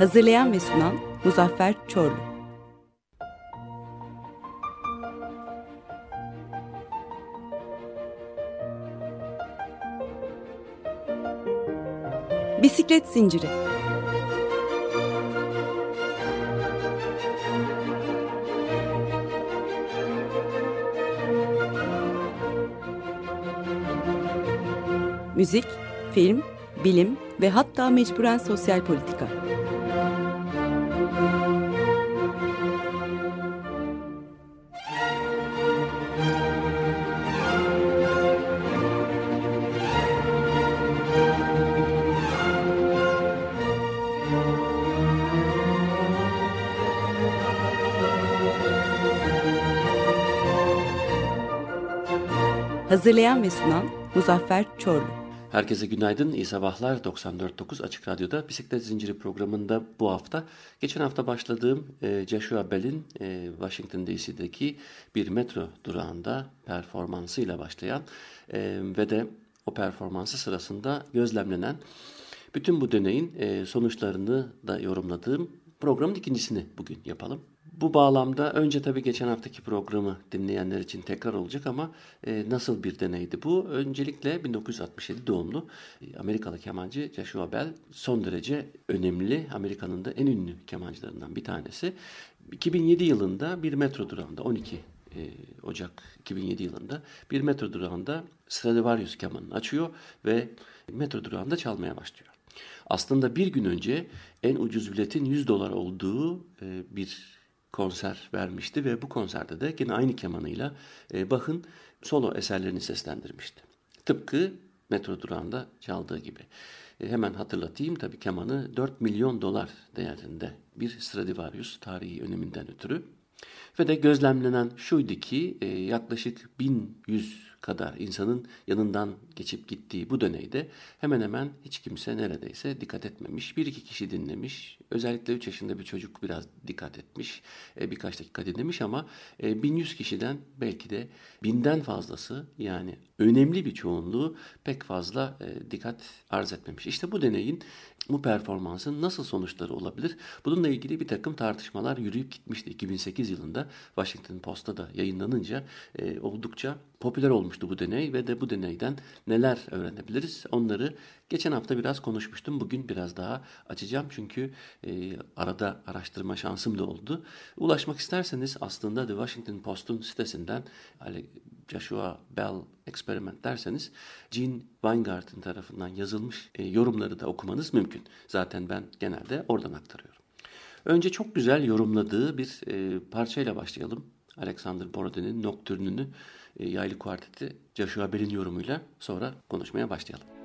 Hazırlayan ve sunan Muzaffer Çorlu. Bisiklet Zinciri Müzik, film, bilim ve hatta mecburen sosyal politika. Hazırlayan ve sunan Muzaffer Çorlu. Herkese günaydın, iyi sabahlar. 94.9 Açık Radyo'da Bisiklet Zinciri programında bu hafta, geçen hafta başladığım e, Joshua Bell'in e, Washington DC'deki bir metro durağında performansıyla başlayan e, ve de o performansı sırasında gözlemlenen bütün bu deneyin sonuçlarını da yorumladığım programın ikincisini bugün yapalım. Bu bağlamda önce tabii geçen haftaki programı dinleyenler için tekrar olacak ama e, nasıl bir deneydi bu? Öncelikle 1967 doğumlu e, Amerikalı kemancı Joshua Bell son derece önemli Amerika'nın da en ünlü kemancılarından bir tanesi. 2007 yılında bir metro durağında 12 e, Ocak 2007 yılında bir metro durağında Stradivarius kemanını açıyor ve metro durağında çalmaya başlıyor. Aslında bir gün önce en ucuz biletin 100 dolar olduğu e, bir konser vermişti ve bu konserde de yine aynı kemanıyla e, Bach'ın solo eserlerini seslendirmişti. Tıpkı metro durağında çaldığı gibi. E, hemen hatırlatayım tabi kemanı 4 milyon dolar değerinde bir Stradivarius tarihi öneminden ötürü. Ve de gözlemlenen şuydu ki e, yaklaşık 1100 kadar insanın yanından geçip gittiği bu deneyde hemen hemen hiç kimse neredeyse dikkat etmemiş. Bir iki kişi dinlemiş. Özellikle 3 yaşında bir çocuk biraz dikkat etmiş. E, birkaç dakika dinlemiş ama e, 1100 kişiden belki de binden fazlası yani önemli bir çoğunluğu pek fazla e, dikkat arz etmemiş. İşte bu deneyin bu performansın nasıl sonuçları olabilir? Bununla ilgili bir takım tartışmalar yürüyüp gitmişti 2008 yılında Washington Post'ta da yayınlanınca e, oldukça popüler olmuştu bu deney ve de bu deneyden neler öğrenebiliriz onları geçen hafta biraz konuşmuştum. Bugün biraz daha açacağım çünkü e, arada araştırma şansım da oldu. Ulaşmak isterseniz aslında The Washington Post'un sitesinden Joshua Bell Experiment derseniz Gene Weingarten tarafından yazılmış e, yorumları da okumanız mümkün. Zaten ben genelde oradan aktarıyorum. Önce çok güzel yorumladığı bir e, parçayla başlayalım. Alexander Borodin'in Nocturne'ünü e, yaylı kuarteti Joshua Bell'in yorumuyla sonra konuşmaya başlayalım.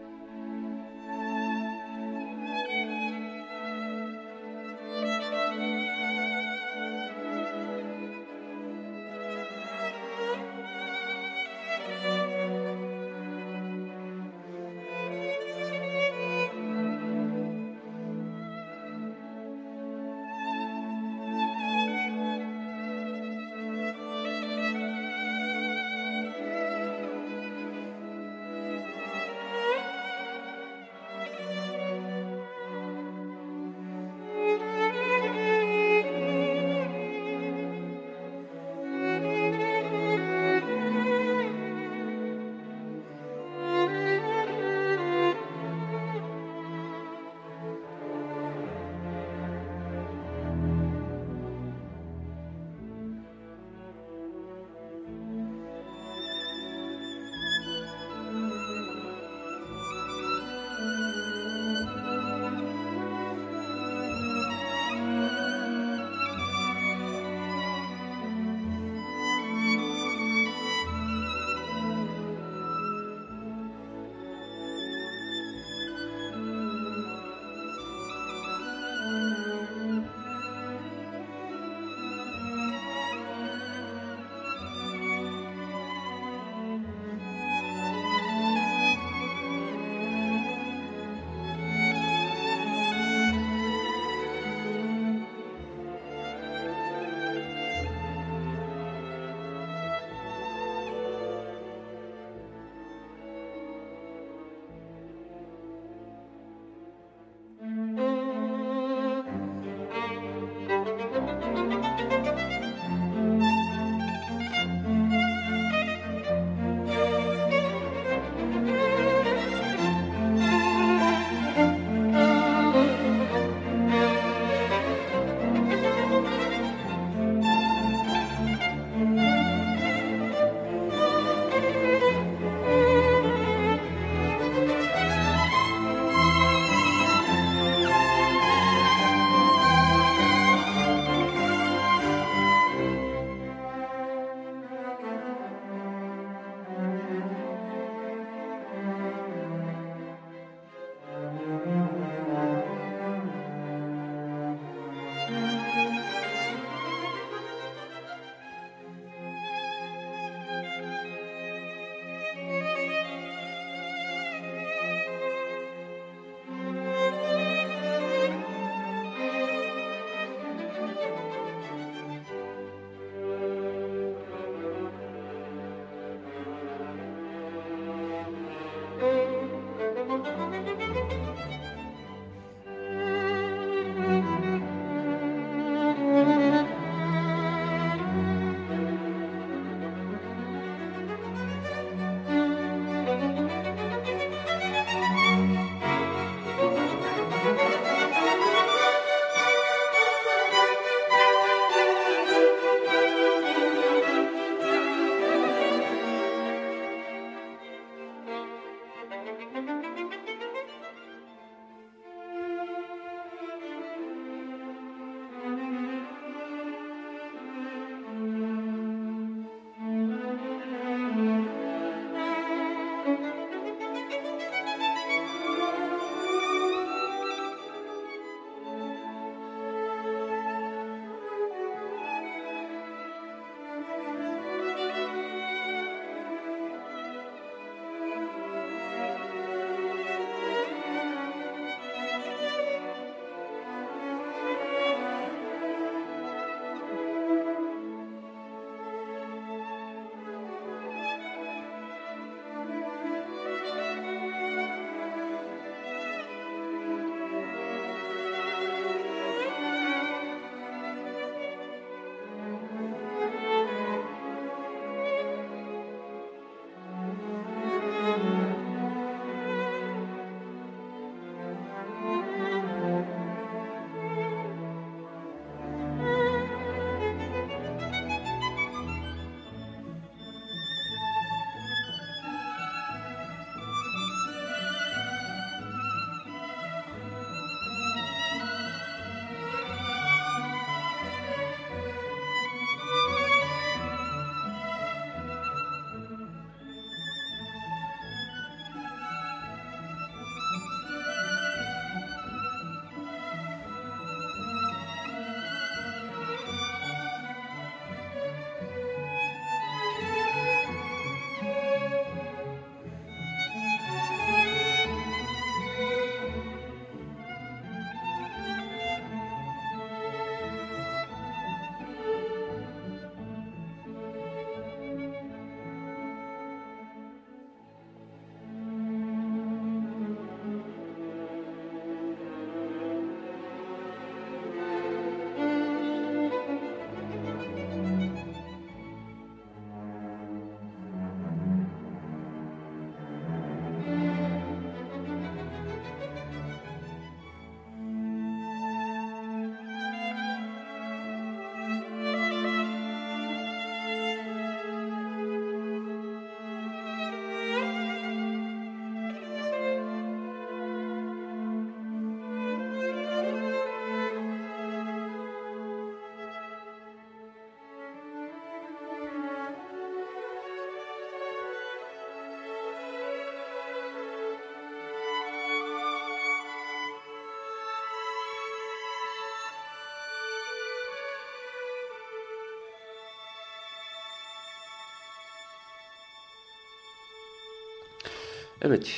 Evet,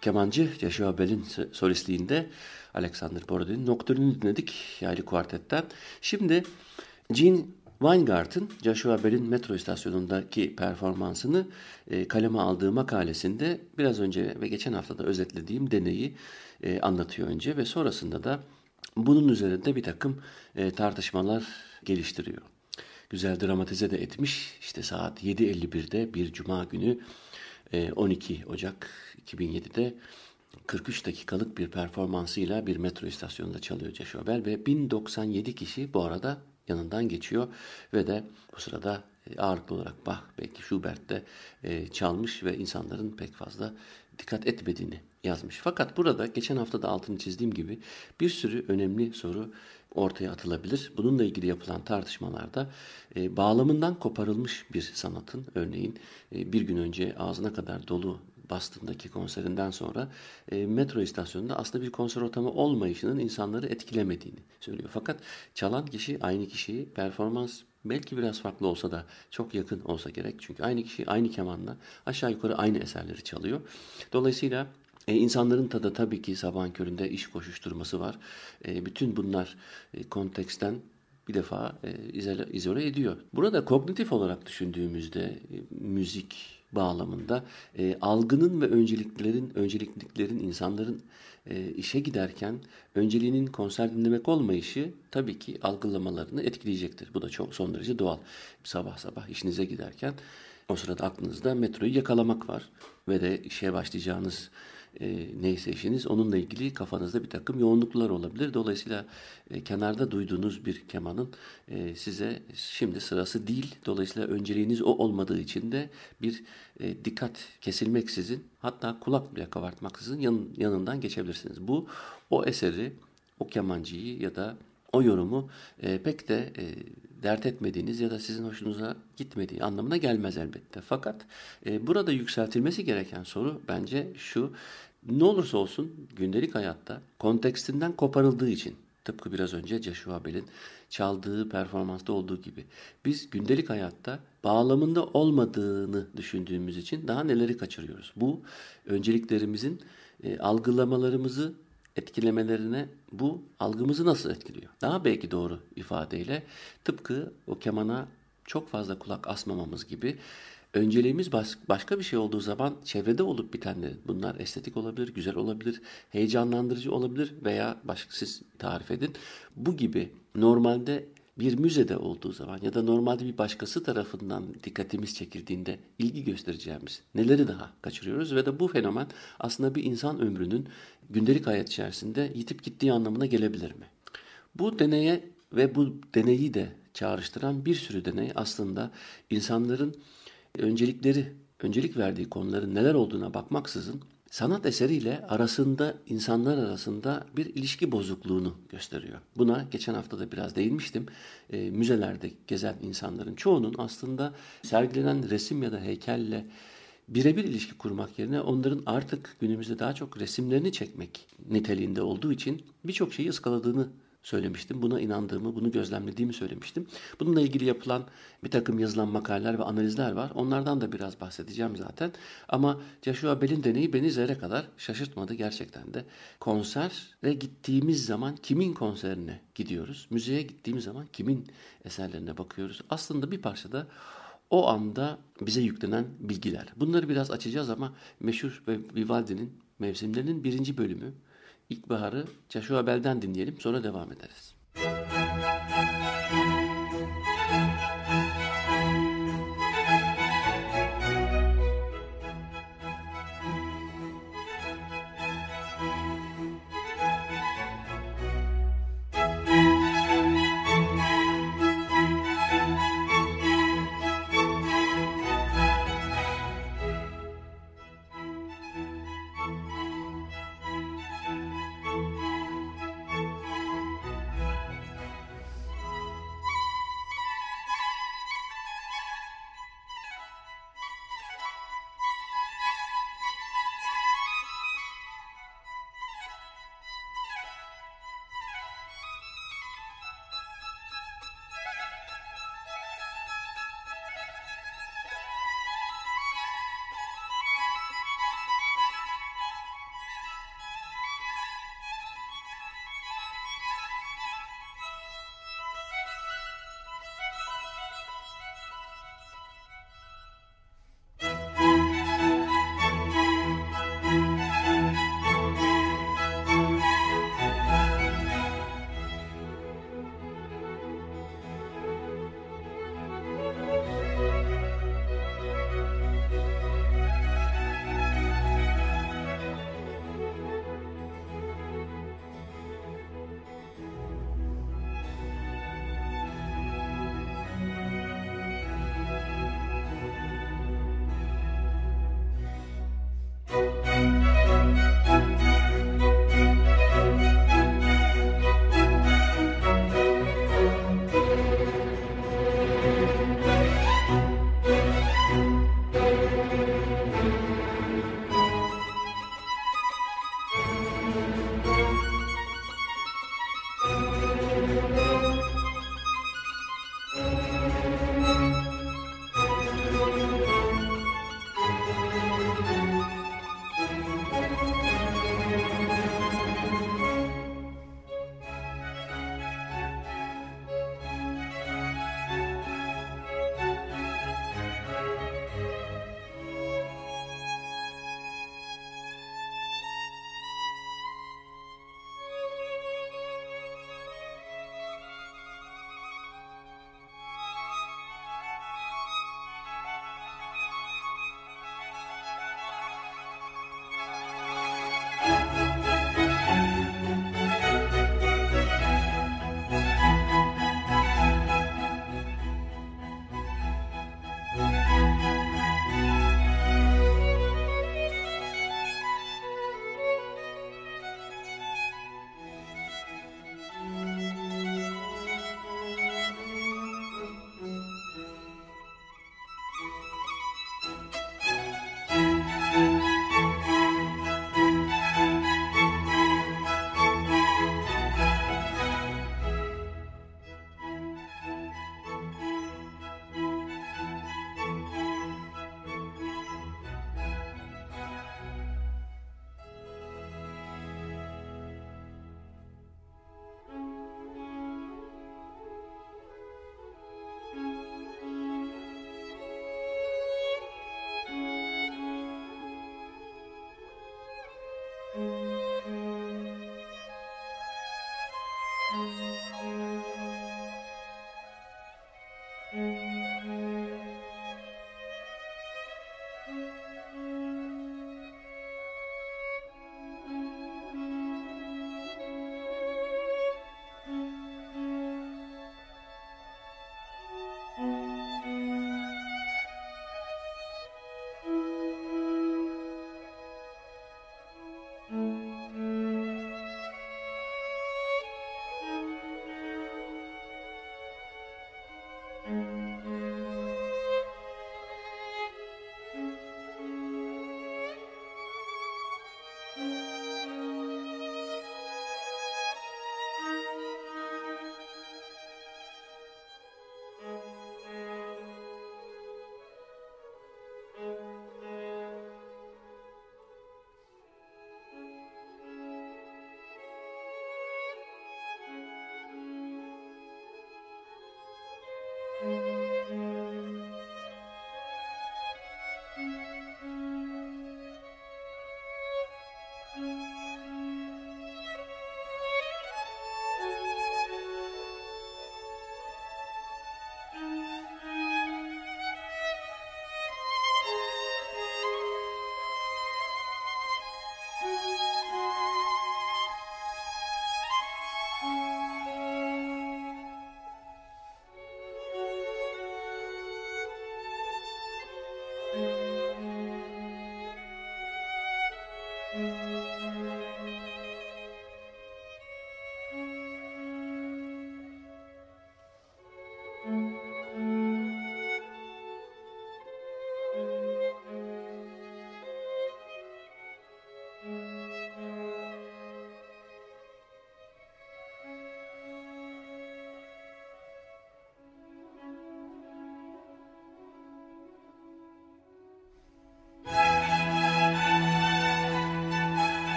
kemancı Joshua Bell'in solistliğinde Alexander Borodin'in Nocturne'ünü dinledik yaylı kuartetten. Şimdi Gene Weingart'ın Joshua Bell'in metro istasyonundaki performansını e, kaleme aldığı makalesinde biraz önce ve geçen haftada özetlediğim deneyi e, anlatıyor önce ve sonrasında da bunun üzerinde bir takım e, tartışmalar geliştiriyor. Güzel dramatize de etmiş. İşte saat 7.51'de bir cuma günü 12 e, Ocak 2007'de 43 dakikalık bir performansıyla bir metro istasyonunda çalıyor Joshua Bell ve 1097 kişi bu arada yanından geçiyor ve de bu sırada e, ağırlıklı olarak Bach belki Schubert de e, çalmış ve insanların pek fazla dikkat etmediğini yazmış. Fakat burada geçen hafta da altını çizdiğim gibi bir sürü önemli soru ortaya atılabilir. Bununla ilgili yapılan tartışmalarda e, bağlamından koparılmış bir sanatın örneğin e, bir gün önce ağzına kadar dolu Boston'daki konserinden sonra e, metro istasyonunda aslında bir konser ortamı olmayışının insanları etkilemediğini söylüyor. Fakat çalan kişi aynı kişiyi performans belki biraz farklı olsa da çok yakın olsa gerek. Çünkü aynı kişi aynı kemanla aşağı yukarı aynı eserleri çalıyor. Dolayısıyla e, insanların tadı tabii ki sabahın köründe iş koşuşturması var. E, bütün bunlar e, konteksten bir defa e, izole, izole ediyor. Burada kognitif olarak düşündüğümüzde e, müzik bağlamında e, algının ve önceliklerin öncelikliklerin insanların e, işe giderken önceliğinin konser dinlemek olmayışı tabii ki algılamalarını etkileyecektir. Bu da çok son derece doğal. Sabah sabah işinize giderken o sırada aklınızda metroyu yakalamak var ve de işe başlayacağınız e, neyse işiniz onunla ilgili kafanızda bir takım yoğunluklar olabilir. Dolayısıyla e, kenarda duyduğunuz bir kemanın e, size şimdi sırası değil. Dolayısıyla önceliğiniz o olmadığı için de bir e, dikkat kesilmeksizin hatta kulak bile kabartmaksızın yan, yanından geçebilirsiniz. Bu o eseri, o kemancıyı ya da o yorumu e, pek de e, dert etmediğiniz ya da sizin hoşunuza gitmediği anlamına gelmez elbette. Fakat e, burada yükseltilmesi gereken soru bence şu. Ne olursa olsun gündelik hayatta kontekstinden koparıldığı için tıpkı biraz önce Joshua Bell'in çaldığı performansta olduğu gibi biz gündelik hayatta bağlamında olmadığını düşündüğümüz için daha neleri kaçırıyoruz. Bu önceliklerimizin e, algılamalarımızı etkilemelerine bu algımızı nasıl etkiliyor? Daha belki doğru ifadeyle tıpkı o kemana çok fazla kulak asmamamız gibi önceliğimiz bas, başka bir şey olduğu zaman çevrede olup bitenlerin bunlar estetik olabilir, güzel olabilir, heyecanlandırıcı olabilir veya başka siz tarif edin. Bu gibi normalde bir müzede olduğu zaman ya da normalde bir başkası tarafından dikkatimiz çekildiğinde ilgi göstereceğimiz neleri daha kaçırıyoruz ve de bu fenomen aslında bir insan ömrünün gündelik hayat içerisinde yitip gittiği anlamına gelebilir mi? Bu deneye ve bu deneyi de çağrıştıran bir sürü deney aslında insanların öncelikleri, öncelik verdiği konuların neler olduğuna bakmaksızın sanat eseriyle arasında insanlar arasında bir ilişki bozukluğunu gösteriyor. Buna geçen hafta da biraz değinmiştim. E, müzelerde gezen insanların çoğunun aslında sergilenen resim ya da heykelle birebir ilişki kurmak yerine onların artık günümüzde daha çok resimlerini çekmek niteliğinde olduğu için birçok şeyi ıskaladığını söylemiştim. Buna inandığımı, bunu gözlemlediğimi söylemiştim. Bununla ilgili yapılan bir takım yazılan makaleler ve analizler var. Onlardan da biraz bahsedeceğim zaten. Ama Joshua Bell'in deneyi beni zerre kadar şaşırtmadı gerçekten de. Konsere gittiğimiz zaman kimin konserine gidiyoruz? Müzeye gittiğimiz zaman kimin eserlerine bakıyoruz? Aslında bir parçada o anda bize yüklenen bilgiler. Bunları biraz açacağız ama meşhur Vivaldi'nin mevsimlerinin birinci bölümü İlkbaharı Joshua Bell'den dinleyelim sonra devam ederiz.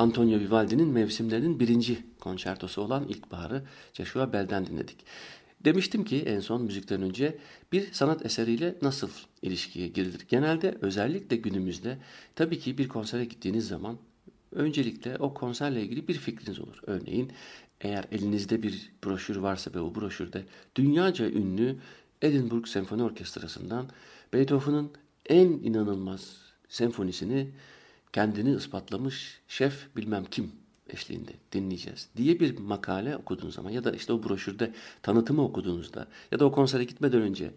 Antonio Vivaldi'nin mevsimlerinin birinci konçertosu olan İlkbahar'ı Joshua Bell'den dinledik. Demiştim ki en son müzikten önce bir sanat eseriyle nasıl ilişkiye girilir? Genelde özellikle günümüzde tabii ki bir konsere gittiğiniz zaman öncelikle o konserle ilgili bir fikriniz olur. Örneğin eğer elinizde bir broşür varsa ve o broşürde dünyaca ünlü Edinburgh Senfoni Orkestrası'ndan Beethoven'ın en inanılmaz senfonisini kendini ispatlamış şef bilmem kim eşliğinde dinleyeceğiz diye bir makale okuduğunuz zaman ya da işte o broşürde tanıtımı okuduğunuzda ya da o konsere gitmeden önce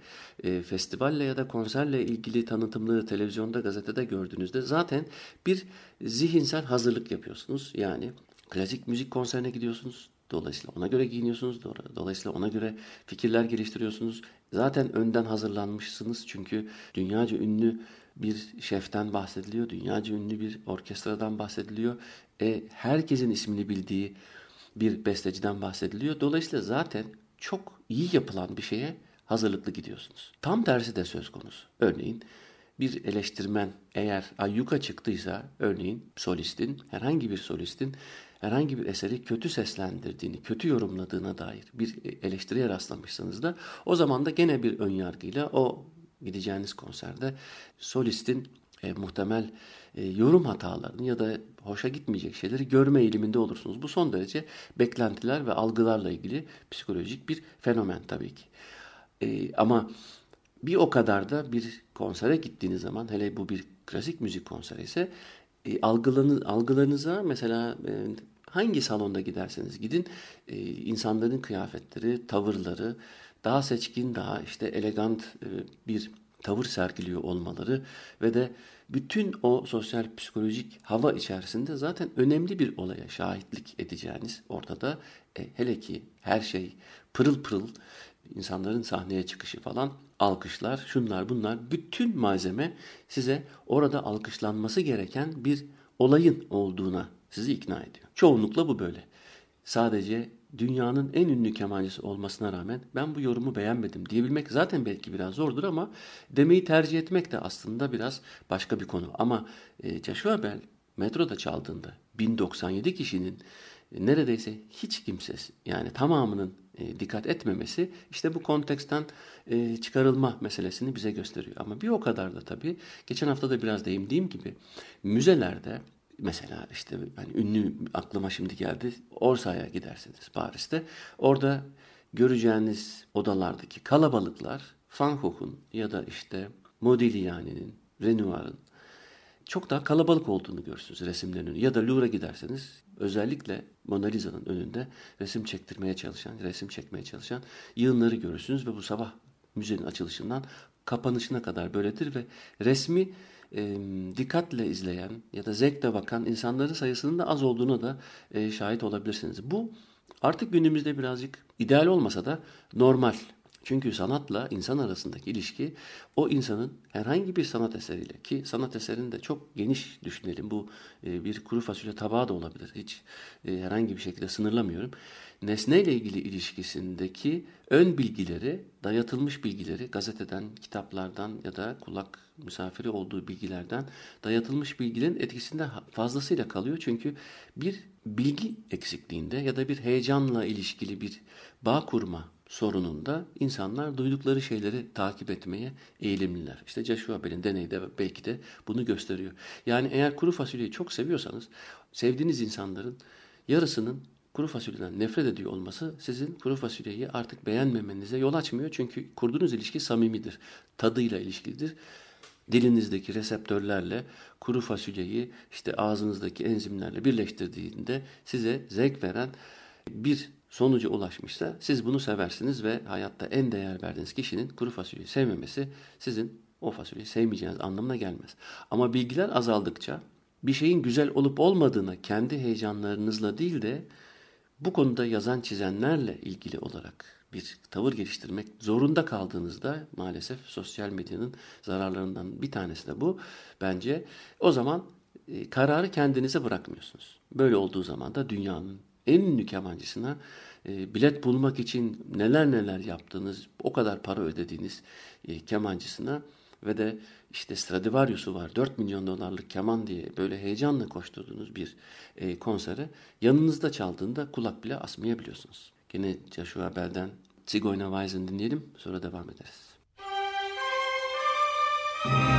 e, festivalle ya da konserle ilgili tanıtımları televizyonda gazetede gördüğünüzde zaten bir zihinsel hazırlık yapıyorsunuz. Yani klasik müzik konserine gidiyorsunuz. Dolayısıyla ona göre giyiniyorsunuz. Dolayısıyla ona göre fikirler geliştiriyorsunuz. Zaten önden hazırlanmışsınız çünkü dünyaca ünlü bir şeften bahsediliyor. Dünyaca ünlü bir orkestradan bahsediliyor. E, herkesin ismini bildiği bir besteciden bahsediliyor. Dolayısıyla zaten çok iyi yapılan bir şeye hazırlıklı gidiyorsunuz. Tam tersi de söz konusu. Örneğin bir eleştirmen eğer ayyuka çıktıysa örneğin solistin, herhangi bir solistin herhangi bir eseri kötü seslendirdiğini, kötü yorumladığına dair bir eleştiriye rastlamışsınız da o zaman da gene bir önyargıyla o gideceğiniz konserde solistin e, muhtemel e, yorum hatalarını ya da hoşa gitmeyecek şeyleri görme eğiliminde olursunuz. Bu son derece beklentiler ve algılarla ilgili psikolojik bir fenomen tabii ki. E, ama bir o kadar da bir konsere gittiğiniz zaman hele bu bir klasik müzik konseri ise e, algılarınız, algılarınıza mesela e, hangi salonda giderseniz gidin e, insanların kıyafetleri, tavırları daha seçkin, daha işte elegant e, bir tavır sergiliyor olmaları ve de bütün o sosyal psikolojik hava içerisinde zaten önemli bir olaya şahitlik edeceğiniz ortada. E, hele ki her şey pırıl pırıl insanların sahneye çıkışı falan alkışlar, şunlar bunlar bütün malzeme size orada alkışlanması gereken bir olayın olduğuna sizi ikna ediyor. Çoğunlukla bu böyle. Sadece dünyanın en ünlü kemancısı olmasına rağmen ben bu yorumu beğenmedim diyebilmek zaten belki biraz zordur ama demeyi tercih etmek de aslında biraz başka bir konu. Ama e, Joshua Bell metroda çaldığında 1097 kişinin e, neredeyse hiç kimsesi yani tamamının e, dikkat etmemesi işte bu konteksten e, çıkarılma meselesini bize gösteriyor. Ama bir o kadar da tabii geçen hafta da biraz değindiğim gibi müzelerde Mesela işte hani ünlü aklıma şimdi geldi. Orsay'a giderseniz Paris'te. Orada göreceğiniz odalardaki kalabalıklar Van Gogh'un ya da işte Modigliani'nin, Renoir'ın çok daha kalabalık olduğunu görürsünüz resimlerin. Ya da Louvre'a giderseniz özellikle Mona Lisa'nın önünde resim çektirmeye çalışan, resim çekmeye çalışan yığınları görürsünüz ve bu sabah müzenin açılışından kapanışına kadar böyledir ve resmi e, dikkatle izleyen ya da zevkle bakan insanların sayısının da az olduğunu da e, şahit olabilirsiniz. Bu artık günümüzde birazcık ideal olmasa da normal. Çünkü sanatla insan arasındaki ilişki o insanın herhangi bir sanat eseriyle ki sanat eserini de çok geniş düşünelim. Bu bir kuru fasulye tabağı da olabilir. Hiç herhangi bir şekilde sınırlamıyorum nesneyle ilgili ilişkisindeki ön bilgileri, dayatılmış bilgileri gazeteden, kitaplardan ya da kulak misafiri olduğu bilgilerden dayatılmış bilgilerin etkisinde fazlasıyla kalıyor. Çünkü bir bilgi eksikliğinde ya da bir heyecanla ilişkili bir bağ kurma sorununda insanlar duydukları şeyleri takip etmeye eğilimliler. İşte Joshua Bell'in deneyi de belki de bunu gösteriyor. Yani eğer kuru fasulyeyi çok seviyorsanız sevdiğiniz insanların yarısının kuru fasulyeden nefret ediyor olması sizin kuru fasulyeyi artık beğenmemenize yol açmıyor. Çünkü kurduğunuz ilişki samimidir. Tadıyla ilişkilidir. Dilinizdeki reseptörlerle kuru fasulyeyi işte ağzınızdaki enzimlerle birleştirdiğinde size zevk veren bir sonuca ulaşmışsa siz bunu seversiniz ve hayatta en değer verdiğiniz kişinin kuru fasulyeyi sevmemesi sizin o fasulyeyi sevmeyeceğiniz anlamına gelmez. Ama bilgiler azaldıkça bir şeyin güzel olup olmadığına kendi heyecanlarınızla değil de bu konuda yazan çizenlerle ilgili olarak bir tavır geliştirmek zorunda kaldığınızda maalesef sosyal medyanın zararlarından bir tanesi de bu. Bence o zaman e, kararı kendinize bırakmıyorsunuz. Böyle olduğu zaman da dünyanın en ünlü kemancısına e, bilet bulmak için neler neler yaptığınız, o kadar para ödediğiniz e, kemancısına ve de işte Stradivarius'u var 4 milyon dolarlık keman diye böyle heyecanla koşturduğunuz bir e, konsere yanınızda çaldığında kulak bile asmayabiliyorsunuz. Gene Joshua Bell'den Zigeuner Weisen dinleyelim sonra devam ederiz. Müzik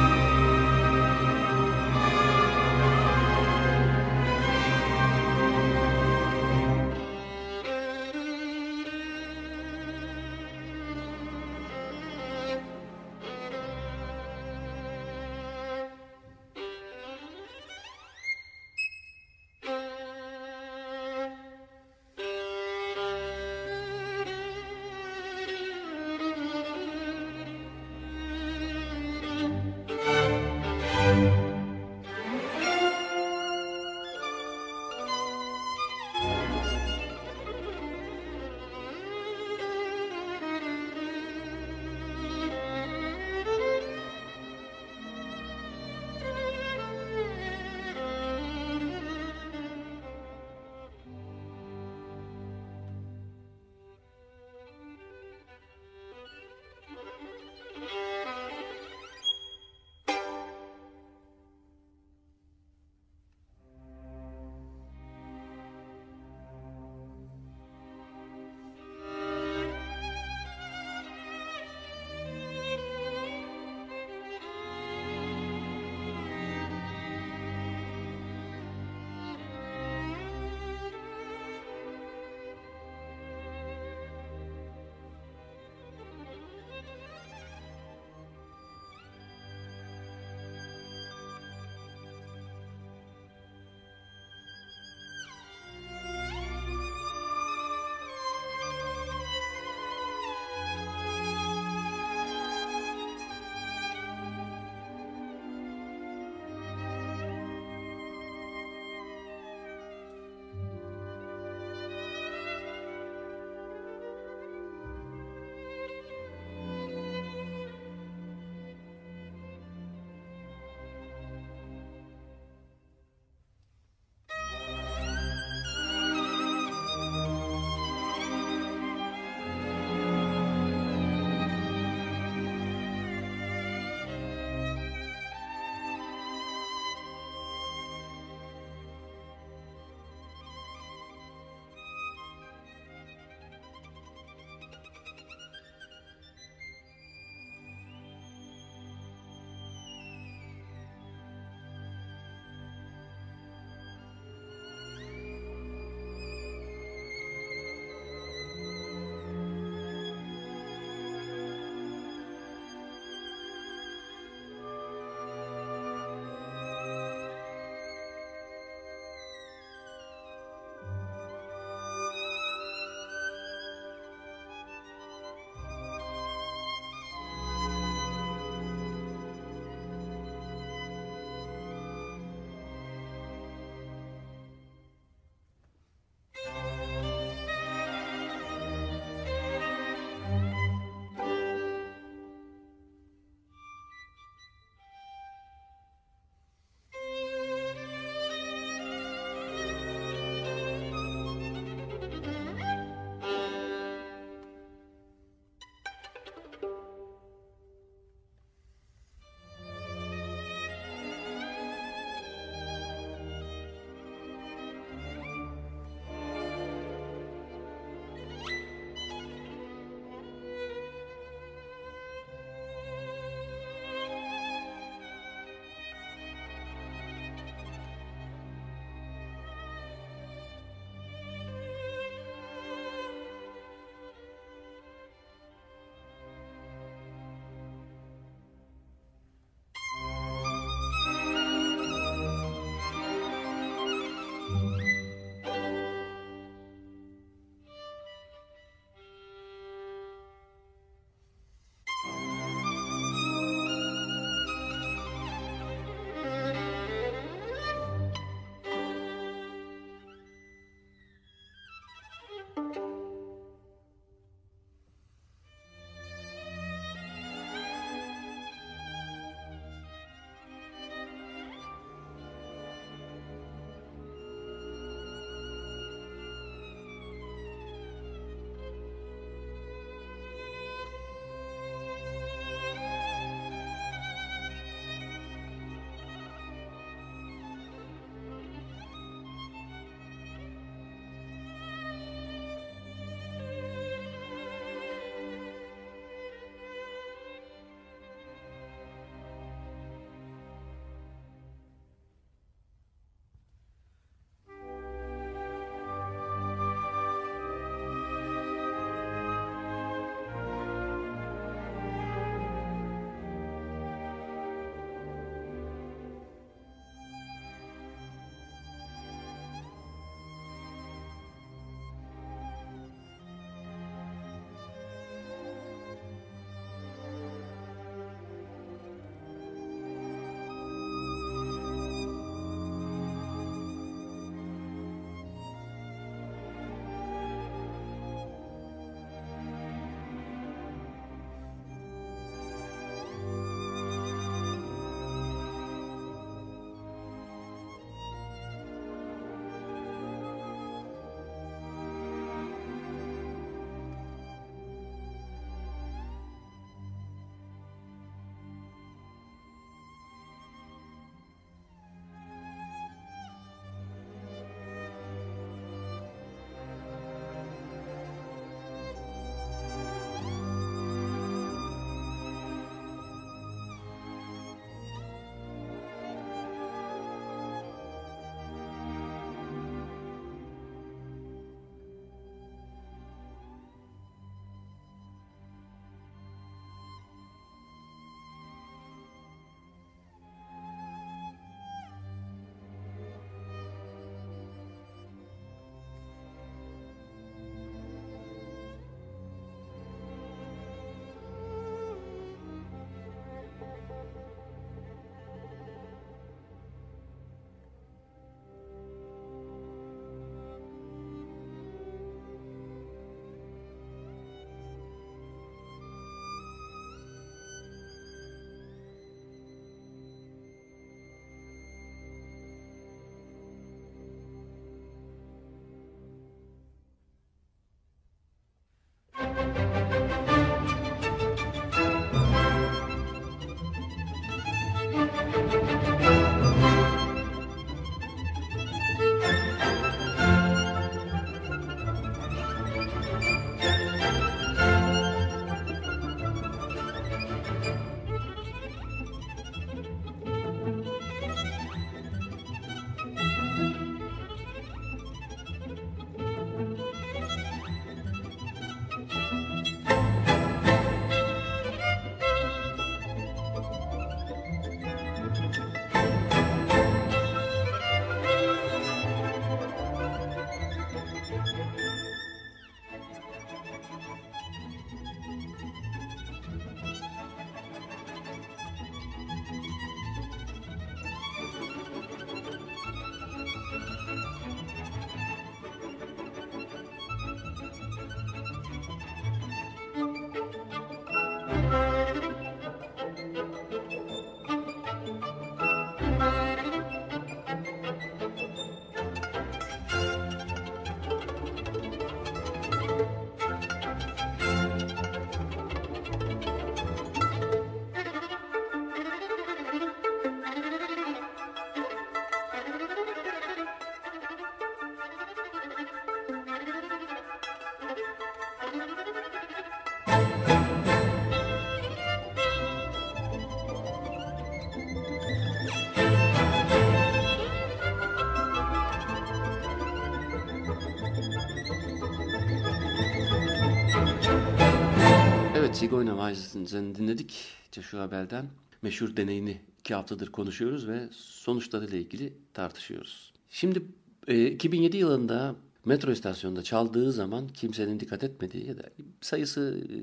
Sigoyna Weissen'den dinledik Joshua Bell'den. Meşhur deneyini iki haftadır konuşuyoruz ve sonuçlarıyla ilgili tartışıyoruz. Şimdi e, 2007 yılında metro istasyonunda çaldığı zaman kimsenin dikkat etmediği ya da sayısı e,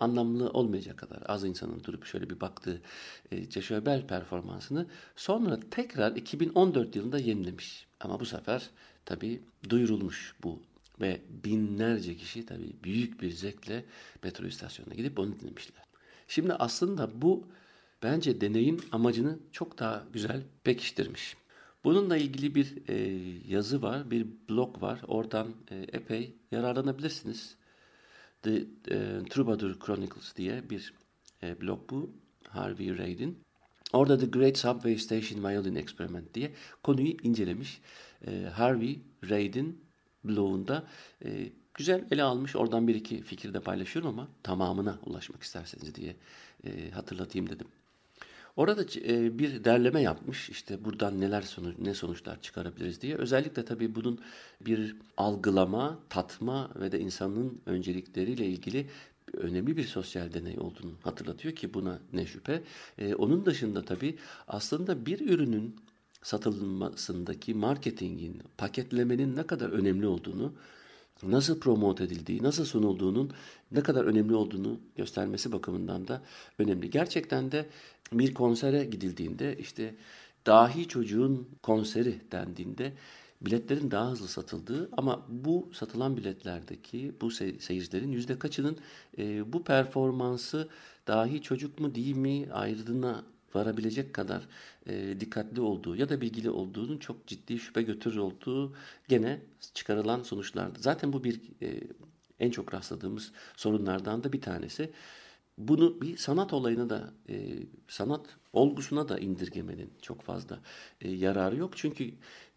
anlamlı olmayacak kadar az insanın durup şöyle bir baktığı e, Joshua Bell performansını sonra tekrar 2014 yılında yenilemiş. Ama bu sefer tabii duyurulmuş bu ve binlerce kişi tabii büyük bir zevkle metro istasyonuna gidip onu dinlemişler. Şimdi aslında bu bence deneyin amacını çok daha güzel pekiştirmiş. Bununla ilgili bir e, yazı var, bir blog var. Oradan e, epey yararlanabilirsiniz. The e, Troubadour Chronicles diye bir e, blog bu. Harvey Reid'in. Orada The Great Subway Station Violin Experiment diye konuyu incelemiş. E, Harvey Reid'in blogunda e, güzel ele almış. Oradan bir iki fikir de paylaşıyorum ama tamamına ulaşmak isterseniz diye e, hatırlatayım dedim. Orada e, bir derleme yapmış. İşte buradan neler sonuç, ne sonuçlar çıkarabiliriz diye. Özellikle tabii bunun bir algılama, tatma ve de insanın öncelikleriyle ilgili önemli bir sosyal deney olduğunu hatırlatıyor ki buna ne şüphe. E, onun dışında tabii aslında bir ürünün satılmasındaki marketingin, paketlemenin ne kadar önemli olduğunu, nasıl promote edildiği, nasıl sunulduğunun ne kadar önemli olduğunu göstermesi bakımından da önemli. Gerçekten de bir konsere gidildiğinde işte dahi çocuğun konseri dendiğinde biletlerin daha hızlı satıldığı ama bu satılan biletlerdeki bu seyircilerin yüzde kaçının e, bu performansı dahi çocuk mu değil mi ayrılığına varabilecek kadar e, dikkatli olduğu ya da bilgili olduğunun çok ciddi şüphe götürür olduğu gene çıkarılan sonuçlardı. Zaten bu bir e, en çok rastladığımız sorunlardan da bir tanesi. Bunu bir sanat olayına da e, sanat olgusuna da indirgemenin çok fazla e, yararı yok. Çünkü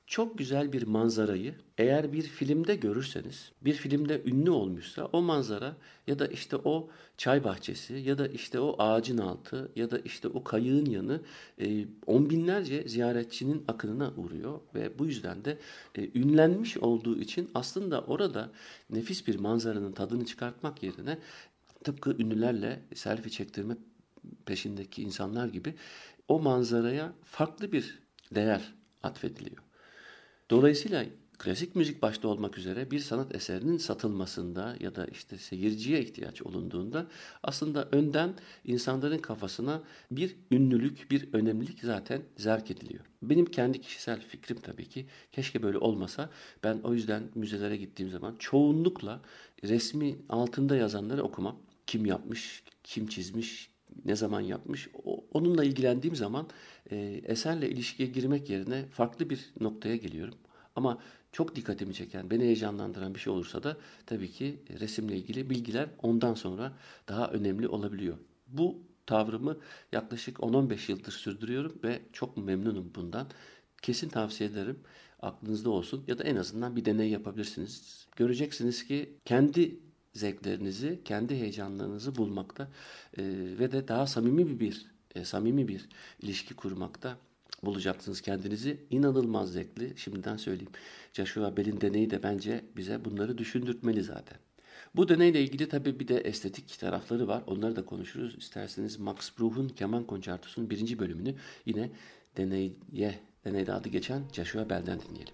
çok güzel bir manzarayı eğer bir filmde görürseniz, bir filmde ünlü olmuşsa o manzara ya da işte o çay bahçesi ya da işte o ağacın altı ya da işte o kayığın yanı e, on binlerce ziyaretçinin akınına uğruyor ve bu yüzden de e, ünlenmiş olduğu için aslında orada nefis bir manzaranın tadını çıkartmak yerine tıpkı ünlülerle selfie çektirme peşindeki insanlar gibi o manzaraya farklı bir değer atfediliyor. Dolayısıyla klasik müzik başta olmak üzere bir sanat eserinin satılmasında ya da işte seyirciye ihtiyaç olunduğunda aslında önden insanların kafasına bir ünlülük, bir önemlilik zaten zerk ediliyor. Benim kendi kişisel fikrim tabii ki keşke böyle olmasa. Ben o yüzden müzelere gittiğim zaman çoğunlukla resmi altında yazanları okumam. Kim yapmış, kim çizmiş, ne zaman yapmış. onunla ilgilendiğim zaman e, eserle ilişkiye girmek yerine farklı bir noktaya geliyorum. Ama çok dikkatimi çeken, beni heyecanlandıran bir şey olursa da tabii ki resimle ilgili bilgiler ondan sonra daha önemli olabiliyor. Bu tavrımı yaklaşık 10-15 yıldır sürdürüyorum ve çok memnunum bundan. Kesin tavsiye ederim. Aklınızda olsun ya da en azından bir deney yapabilirsiniz. Göreceksiniz ki kendi zevklerinizi, kendi heyecanlarınızı bulmakta e, ve de daha samimi bir e, samimi bir ilişki kurmakta bulacaksınız kendinizi. İnanılmaz zevkli. Şimdiden söyleyeyim. Joshua Bell'in deneyi de bence bize bunları düşündürtmeli zaten. Bu deneyle ilgili tabii bir de estetik tarafları var. Onları da konuşuruz. İsterseniz Max Bruch'un keman konçertosunun birinci bölümünü yine deneye, deneyde adı geçen Joshua Bell'den dinleyelim.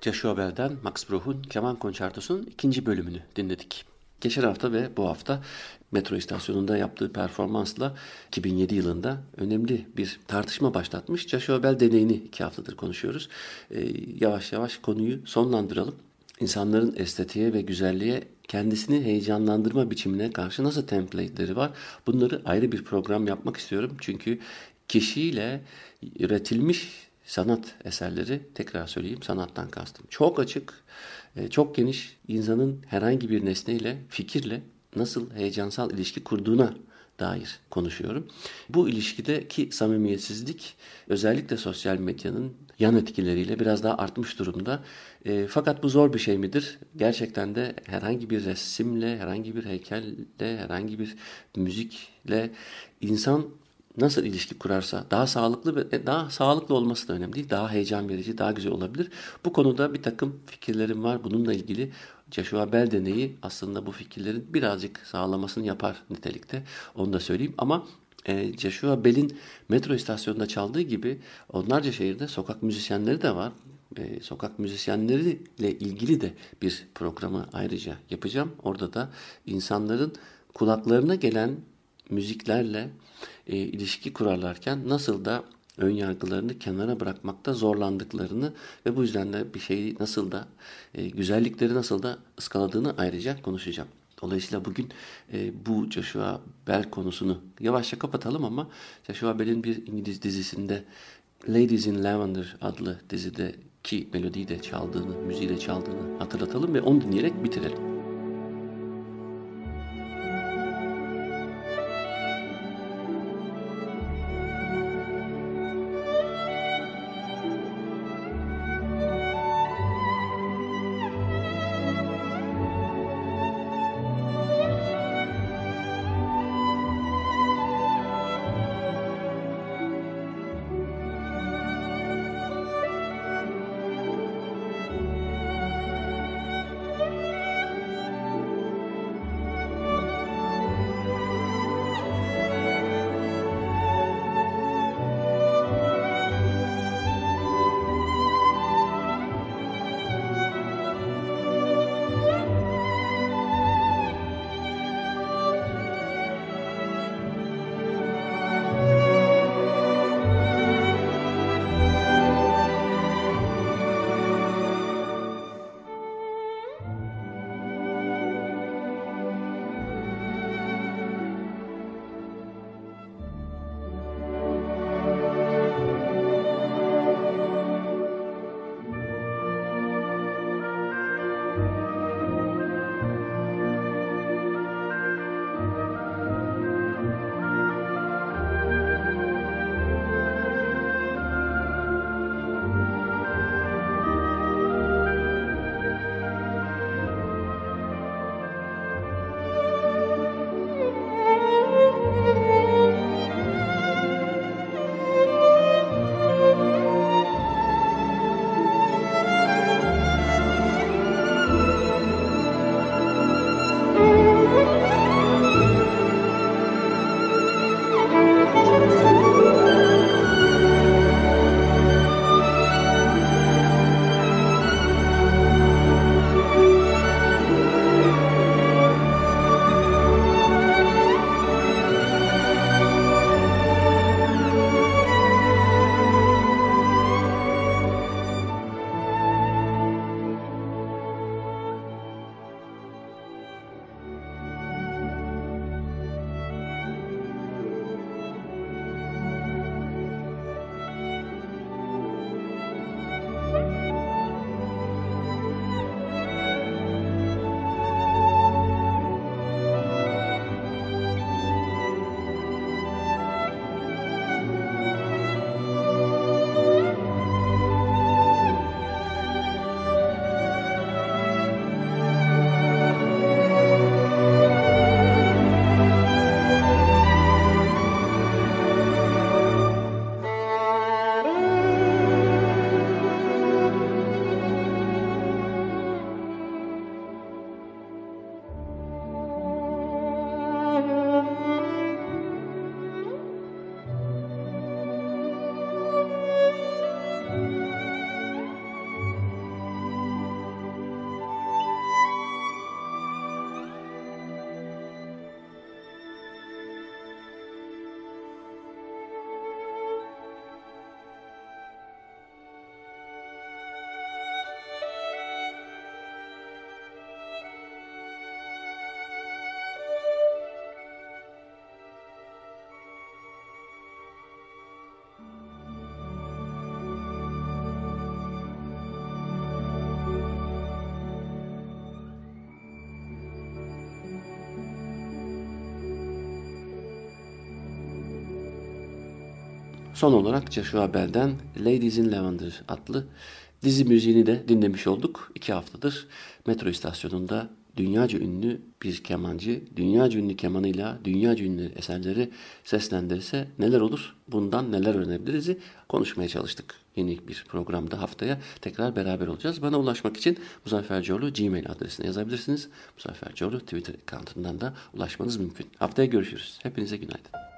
Joshua Bell'den Max Bruch'un Keman Konçertosu'nun ikinci bölümünü dinledik. Geçen hafta ve bu hafta metro istasyonunda yaptığı performansla 2007 yılında önemli bir tartışma başlatmış. Joshua Bell deneyini iki haftadır konuşuyoruz. Ee, yavaş yavaş konuyu sonlandıralım. İnsanların estetiğe ve güzelliğe kendisini heyecanlandırma biçimine karşı nasıl template'leri var? Bunları ayrı bir program yapmak istiyorum. Çünkü kişiyle üretilmiş sanat eserleri tekrar söyleyeyim sanattan kastım. Çok açık, e, çok geniş insanın herhangi bir nesneyle, fikirle nasıl heyecansal ilişki kurduğuna dair konuşuyorum. Bu ilişkideki samimiyetsizlik özellikle sosyal medyanın yan etkileriyle biraz daha artmış durumda. E, fakat bu zor bir şey midir? Gerçekten de herhangi bir resimle, herhangi bir heykelle, herhangi bir müzikle insan nasıl ilişki kurarsa daha sağlıklı ve e, daha sağlıklı olması da önemli değil. Daha heyecan verici, daha güzel olabilir. Bu konuda bir takım fikirlerim var. Bununla ilgili Joshua Bell deneyi aslında bu fikirlerin birazcık sağlamasını yapar nitelikte. Onu da söyleyeyim ama e, Joshua Bell'in metro istasyonunda çaldığı gibi onlarca şehirde sokak müzisyenleri de var. E, sokak müzisyenleriyle ilgili de bir programı ayrıca yapacağım. Orada da insanların kulaklarına gelen müziklerle e, ilişki kurarlarken nasıl da ön yargılarını kenara bırakmakta zorlandıklarını ve bu yüzden de bir şeyi nasıl da e, güzellikleri nasıl da ıskaladığını ayrıca konuşacağım. Dolayısıyla bugün e, bu Joshua Bell konusunu yavaşça kapatalım ama Joshua Bell'in bir İngiliz dizisinde Ladies in Lavender adlı dizide ki melodiyi de çaldığını, müziği de çaldığını hatırlatalım ve onu dinleyerek bitirelim. Son olarak Joshua Bell'den Ladies in Lavender adlı dizi müziğini de dinlemiş olduk. İki haftadır metro istasyonunda dünyaca ünlü bir kemancı, dünyaca ünlü kemanıyla dünyaca ünlü eserleri seslendirirse neler olur? Bundan neler öğrenebiliriz? Konuşmaya çalıştık. Yeni bir programda haftaya tekrar beraber olacağız. Bana ulaşmak için Muzaffer Coğlu Gmail adresine yazabilirsiniz. Muzaffer Coğlu Twitter account'undan da ulaşmanız mümkün. Haftaya görüşürüz. Hepinize günaydın.